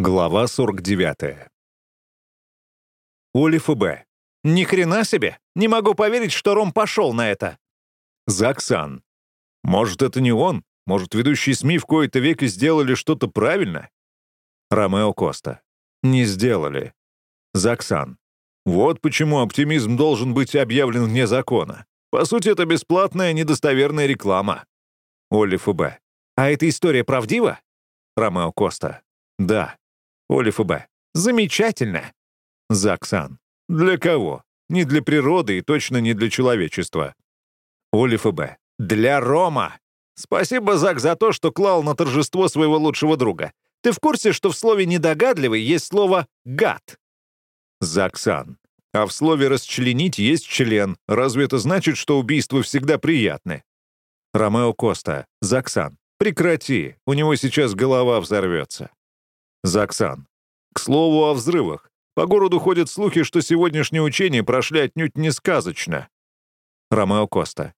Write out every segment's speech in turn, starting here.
Глава 49. Олиф и Б. Ни хрена себе! Не могу поверить, что Ром пошел на это. Заксан. Может, это не он? Может, ведущие СМИ в кои-то веки сделали что-то правильно? Ромео Коста. Не сделали. Заксан. Вот почему оптимизм должен быть объявлен вне закона. По сути, это бесплатная недостоверная реклама. Олиф и Б. А эта история правдива? Ромео Коста. Да. Олиф и Б. Замечательно. Заксан. Для кого? Не для природы и точно не для человечества. Олиф и Б. Для Рома. Спасибо, Зак, за то, что клал на торжество своего лучшего друга. Ты в курсе, что в слове «недогадливый» есть слово «гад»? Заксан. А в слове «расчленить» есть член. Разве это значит, что убийства всегда приятны? Ромео Коста. Заксан. Прекрати, у него сейчас голова взорвется. Заксан. К слову о взрывах. По городу ходят слухи, что сегодняшнее учение прошли отнюдь не сказочно. Ромео Коста.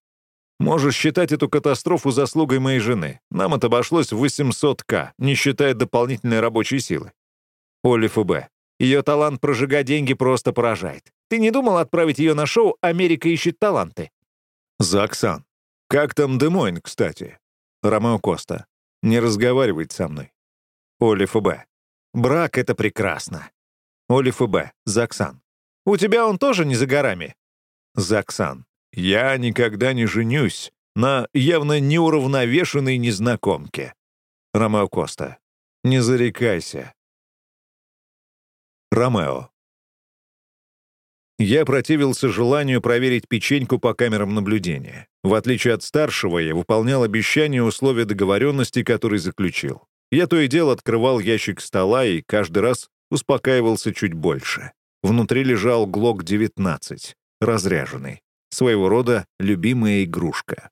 Можешь считать эту катастрофу заслугой моей жены. Нам это обошлось в 800к, не считая дополнительной рабочей силы. Олиф и Б. Ее талант прожигать деньги просто поражает. Ты не думал отправить ее на шоу «Америка ищет таланты»? Заксан. Как там Демойн, кстати? Ромео Коста. Не разговаривает со мной. Олиф и Б. Брак — это прекрасно. Олиф и Б. Заксан. У тебя он тоже не за горами? Заксан. Я никогда не женюсь на явно неуравновешенной незнакомке. Ромео Коста. Не зарекайся. Ромео. Я противился желанию проверить печеньку по камерам наблюдения. В отличие от старшего, я выполнял обещания и условия договоренности, который заключил. Я то и дело открывал ящик стола и каждый раз успокаивался чуть больше. Внутри лежал ГЛОК-19, разряженный. Своего рода любимая игрушка.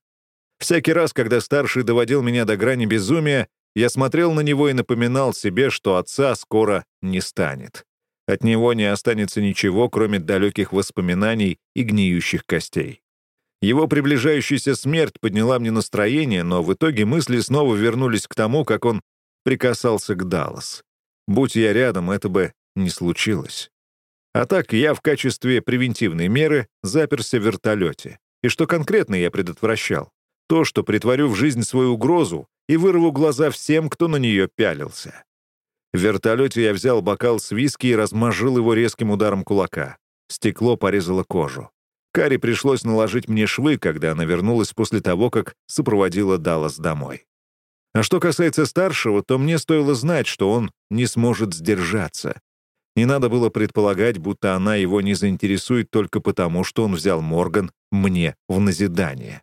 Всякий раз, когда старший доводил меня до грани безумия, я смотрел на него и напоминал себе, что отца скоро не станет. От него не останется ничего, кроме далеких воспоминаний и гниющих костей. Его приближающаяся смерть подняла мне настроение, но в итоге мысли снова вернулись к тому, как он прикасался к Даллас. Будь я рядом, это бы не случилось. А так я в качестве превентивной меры заперся в вертолете. И что конкретно я предотвращал? То, что притворю в жизнь свою угрозу и вырву глаза всем, кто на нее пялился. В вертолете я взял бокал с виски и размажил его резким ударом кулака. Стекло порезало кожу. Кари пришлось наложить мне швы, когда она вернулась после того, как сопроводила Даллас домой. А что касается старшего, то мне стоило знать, что он не сможет сдержаться. Не надо было предполагать, будто она его не заинтересует только потому, что он взял Морган мне в назидание.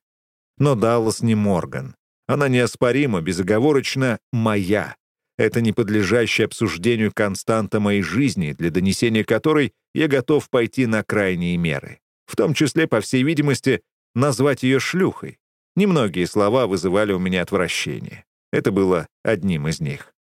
Но Даллас не Морган. Она неоспоримо, безоговорочно моя. Это не подлежащее обсуждению константа моей жизни, для донесения которой я готов пойти на крайние меры. В том числе, по всей видимости, назвать ее шлюхой. Немногие слова вызывали у меня отвращение. Это было одним из них.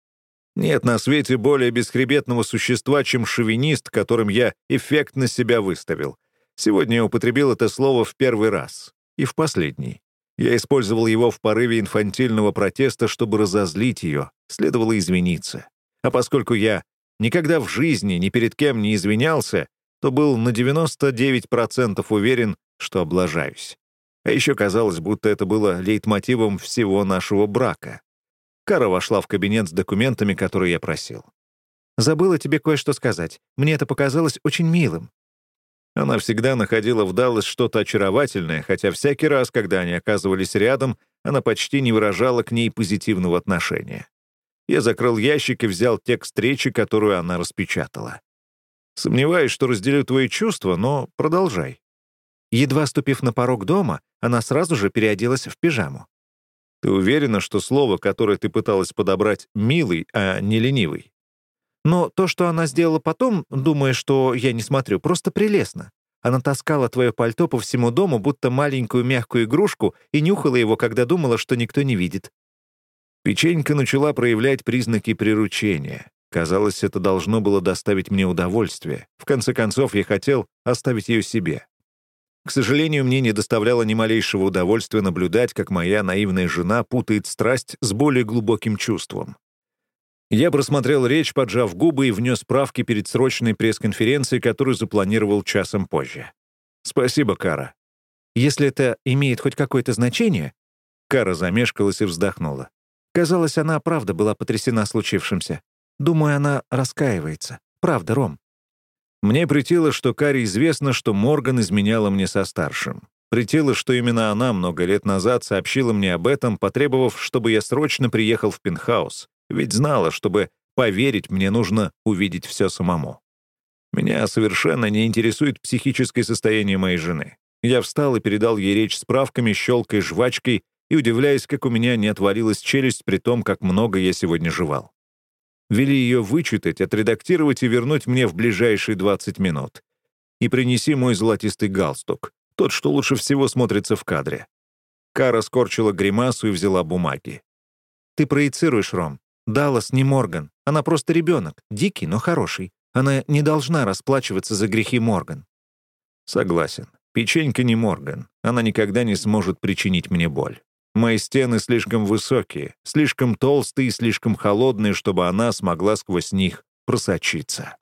Нет на свете более бесхребетного существа, чем шовинист, которым я эффектно себя выставил. Сегодня я употребил это слово в первый раз. И в последний. Я использовал его в порыве инфантильного протеста, чтобы разозлить ее. Следовало извиниться. А поскольку я никогда в жизни ни перед кем не извинялся, то был на 99% уверен, что облажаюсь. А еще казалось, будто это было лейтмотивом всего нашего брака. Кара вошла в кабинет с документами, которые я просил. «Забыла тебе кое-что сказать. Мне это показалось очень милым». Она всегда находила в Даллас что-то очаровательное, хотя всякий раз, когда они оказывались рядом, она почти не выражала к ней позитивного отношения. Я закрыл ящик и взял текст речи, которую она распечатала. «Сомневаюсь, что разделю твои чувства, но продолжай». Едва ступив на порог дома, она сразу же переоделась в пижаму. Ты уверена, что слово, которое ты пыталась подобрать, «милый», а не «ленивый»? Но то, что она сделала потом, думая, что я не смотрю, просто прелестно. Она таскала твое пальто по всему дому, будто маленькую мягкую игрушку, и нюхала его, когда думала, что никто не видит. Печенька начала проявлять признаки приручения. Казалось, это должно было доставить мне удовольствие. В конце концов, я хотел оставить ее себе. К сожалению, мне не доставляло ни малейшего удовольствия наблюдать, как моя наивная жена путает страсть с более глубоким чувством. Я просмотрел речь, поджав губы, и внес справки перед срочной пресс-конференцией, которую запланировал часом позже. «Спасибо, Кара». «Если это имеет хоть какое-то значение...» Кара замешкалась и вздохнула. Казалось, она правда была потрясена случившимся. Думаю, она раскаивается. Правда, Ром. Мне притило, что Каре известно, что Морган изменяла мне со старшим. Притило, что именно она много лет назад сообщила мне об этом, потребовав, чтобы я срочно приехал в пентхаус, ведь знала, чтобы поверить, мне нужно увидеть все самому. Меня совершенно не интересует психическое состояние моей жены. Я встал и передал ей речь справками, щелкой, жвачкой и удивляясь, как у меня не отвалилась челюсть при том, как много я сегодня жевал. Вели ее вычитать, отредактировать и вернуть мне в ближайшие 20 минут. И принеси мой золотистый галстук, тот, что лучше всего смотрится в кадре. Кара скорчила гримасу и взяла бумаги. «Ты проецируешь, Ром. Даллас не Морган. Она просто ребенок, дикий, но хороший. Она не должна расплачиваться за грехи Морган». «Согласен. Печенька не Морган. Она никогда не сможет причинить мне боль. Мои стены слишком высокие, слишком толстые и слишком холодные, чтобы она смогла сквозь них просочиться».